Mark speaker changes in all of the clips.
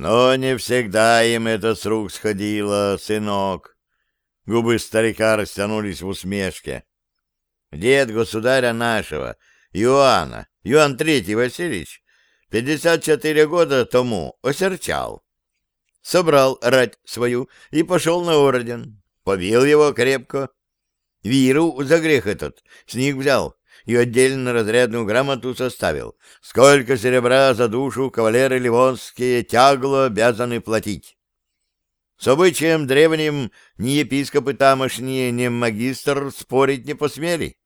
Speaker 1: Но не всегда им это с рук сходило, сынок. Губы старика растянулись в усмешке. Дед государя нашего, Иоанна, Иоанн Третий Васильевич, пятьдесят четыре года тому осерчал. Собрал рать свою и пошел на орден. Побил его крепко. Виру за грех этот с них взял и отдельно разрядную грамоту составил. Сколько серебра за душу кавалеры ливонские тягло обязаны платить. С обычаем древним ни епископы тамошние, ни магистр спорить не посмели,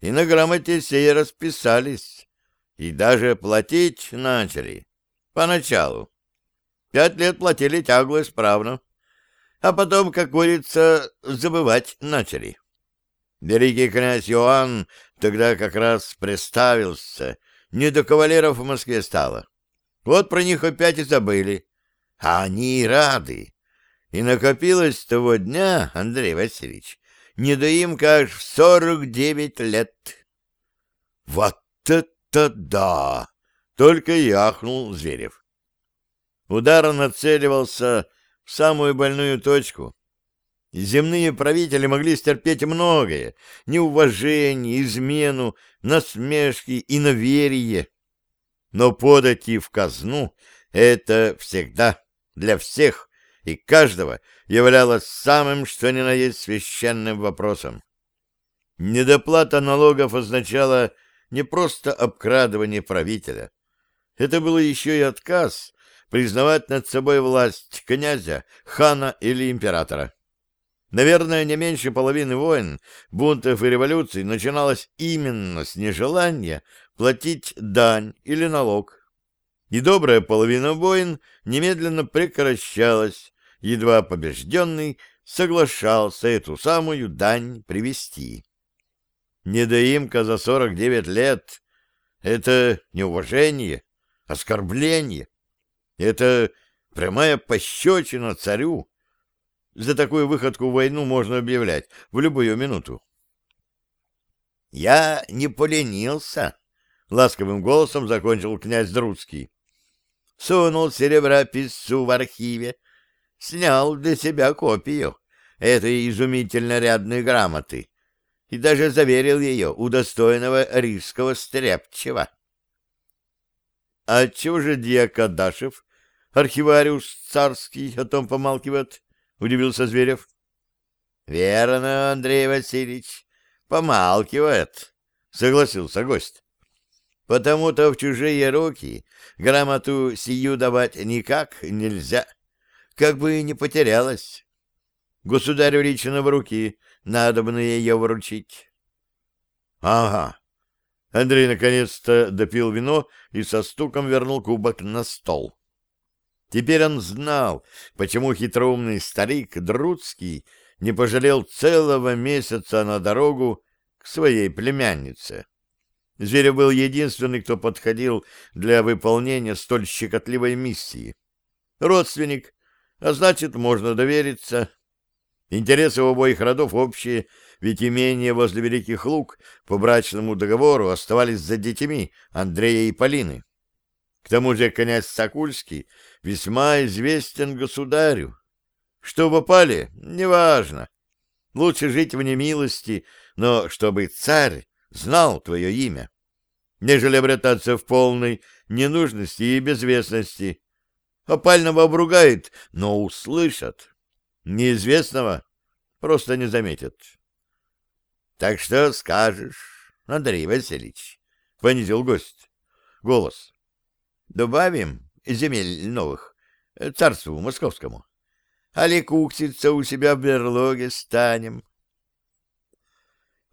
Speaker 1: и на грамоте сей расписались, и даже платить начали. Поначалу. Пять лет платили тягло исправно, а потом, как говорится, забывать начали. Великий князь Иоанн тогда как раз представился, не до кавалеров в Москве стало. Вот про них опять и забыли. А они рады. И накопилось того дня, Андрей Васильевич, недоимка аж в сорок девять лет. Вот это да! Только яхнул Зверев. Удар нацеливался в самую больную точку. Земные правители могли стерпеть многое — неуважение, измену, насмешки и наверие. Но подати в казну — это всегда для всех и каждого являлось самым что ни на есть священным вопросом. Недоплата налогов означала не просто обкрадывание правителя. Это было еще и отказ признавать над собой власть князя, хана или императора. Наверное, не меньше половины войн, бунтов и революций начиналось именно с нежелания платить дань или налог. И добрая половина войн немедленно прекращалась, едва побежденный соглашался эту самую дань привести. Недоимка за сорок девять лет — это неуважение, оскорбление. Это прямая пощечина царю. За такую выходку войну можно объявлять в любую минуту. «Я не поленился», — ласковым голосом закончил князь Друцкий. Сунул серебра писцу в архиве, снял для себя копию этой изумительно рядной грамоты и даже заверил ее у достойного рижского стряпчего. — А чего же дьяк Адашев, архивариус царский, о том помалкивает? — удивился Зверев. — Верно, Андрей Васильевич, помалкивает, — согласился гость. — Потому-то в чужие руки грамоту сию давать никак нельзя. — как бы не потерялась. Государю лично в руки надо бы ее вручить. — Ага. Андрей наконец-то допил вино и со стуком вернул кубок на стол. Теперь он знал, почему хитроумный старик Друцкий не пожалел целого месяца на дорогу к своей племяннице. Зверев был единственный, кто подходил для выполнения столь щекотливой миссии. Родственник, а значит, можно довериться. Интересы у обоих родов общие, ведь имения возле Великих Луг по брачному договору оставались за детьми Андрея и Полины. К тому же князь Сокульский весьма известен государю. Что в опале, неважно. Лучше жить в немилости, но чтобы царь знал твое имя, нежели обретаться в полной ненужности и безвестности. Опального обругает, но услышат. Неизвестного просто не заметят. — Так что скажешь, Андрей Васильевич? — понизил гость. Голос. — Добавим земель новых царству московскому. Али кукситься у себя в берлоге станем.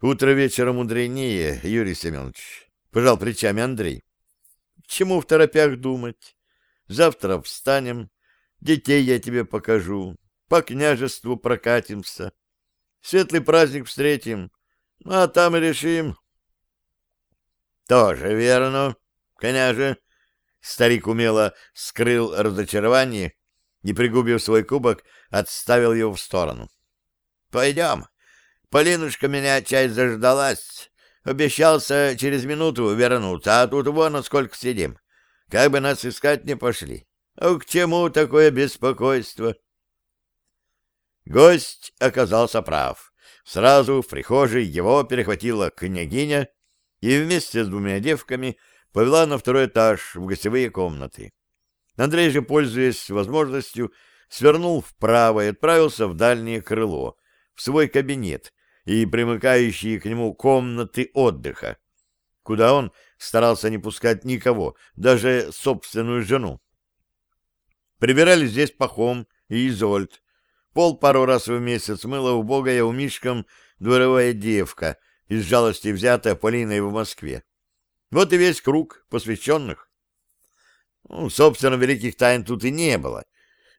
Speaker 1: Утро вечера мудренее, Юрий Семенович, — пожал плечами Андрей. — К чему в торопях думать? Завтра встанем, детей я тебе покажу, по княжеству прокатимся. Светлый праздник встретим, ну, а там и решим. — Тоже верно, княже. Старик умело скрыл разочарование и, пригубив свой кубок, отставил его в сторону. — Пойдем. Полинушка меня часть заждалась. Обещался через минуту вернуться, а тут вон сколько сидим. Как бы нас искать не пошли. А к чему такое беспокойство? Гость оказался прав. Сразу в прихожей его перехватила княгиня и вместе с двумя девками повела на второй этаж в гостевые комнаты. Андрей же, пользуясь возможностью, свернул вправо и отправился в дальнее крыло, в свой кабинет и примыкающие к нему комнаты отдыха, куда он старался не пускать никого, даже собственную жену. Прибирали здесь Пахом и Изольд. Пол пару раз в месяц мыла убогая Мишкам дворовая девка, из жалости взятая Полиной в Москве. Вот и весь круг посвященных. Ну, собственно, великих тайн тут и не было.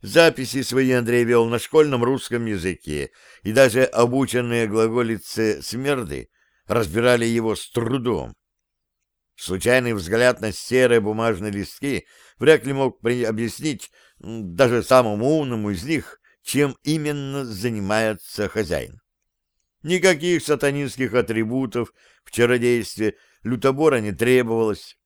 Speaker 1: Записи свои Андрей вел на школьном русском языке, и даже обученные глаголицы смерды разбирали его с трудом. Случайный взгляд на серые бумажные листки вряд ли мог объяснить даже самому умному из них, чем именно занимается хозяин. Никаких сатанинских атрибутов в чародействе лютобора не требовалось.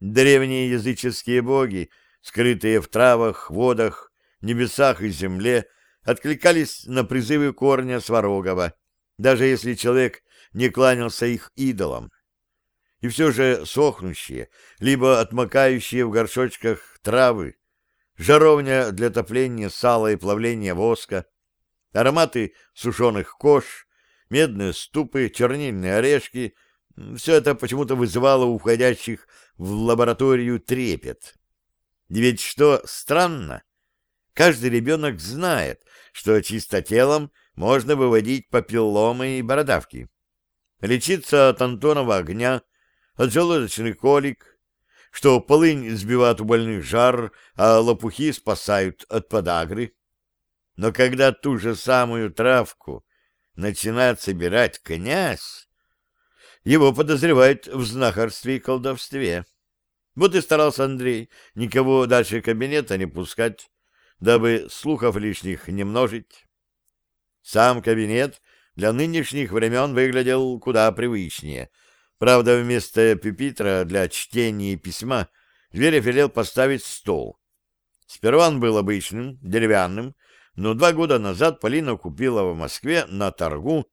Speaker 1: Древние языческие боги, скрытые в травах, водах, небесах и земле, откликались на призывы корня Сварогова, даже если человек не кланялся их идолам. И все же сохнущие, либо отмокающие в горшочках травы, жаровня для топления сала и плавления воска, ароматы сушеных кож, медные ступы, чернильные орешки — все это почему-то вызывало у входящих в лабораторию трепет. Ведь что странно, каждый ребенок знает, что чистотелом можно выводить папилломы и бородавки, лечиться от антонова огня, от желудочных колик, что полынь сбивает у больных жар, а лопухи спасают от подагры. Но когда ту же самую травку начинает собирать князь, его подозревают в знахарстве и колдовстве. Вот и старался Андрей никого дальше кабинета не пускать, дабы слухов лишних не множить. Сам кабинет для нынешних времен выглядел куда привычнее. Правда, вместо пюпитра для чтения письма Зверев велел поставить стол. Сперва он был обычным, деревянным, но два года назад Полина купила в Москве на торгу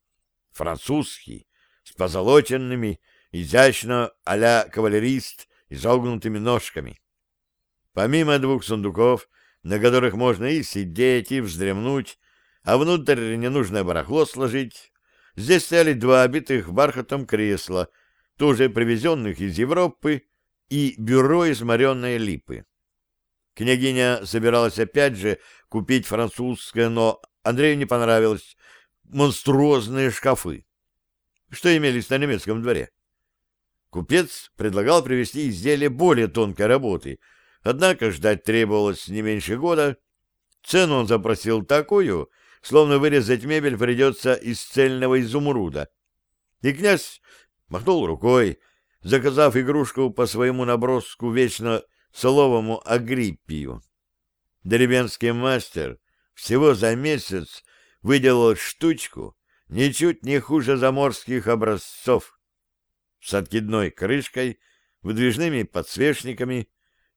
Speaker 1: французский, с позолоченными, изящно а-ля кавалерист, изогнутыми ножками. Помимо двух сундуков, на которых можно и сидеть, и вздремнуть, а внутрь ненужное барахло сложить, здесь стояли два обитых бархатом кресла, тоже привезенных из Европы, и бюро из моренной липы. Княгиня собиралась опять же купить французское, но Андрею не понравилось монструозные шкафы что имелись на немецком дворе. Купец предлагал привезти изделие более тонкой работы, однако ждать требовалось не меньше года. Цену он запросил такую, словно вырезать мебель придется из цельного изумруда. И князь махнул рукой, заказав игрушку по своему наброску вечно соловому Агриппию. Деревенский мастер всего за месяц выделал штучку, ничуть не хуже заморских образцов, с откидной крышкой, выдвижными подсвечниками,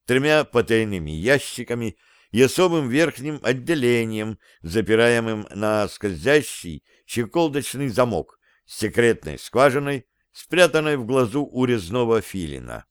Speaker 1: тремя потайными ящиками и особым верхним отделением, запираемым на скользящий щеколдочный замок с секретной скважиной, спрятанной в глазу у резного филина.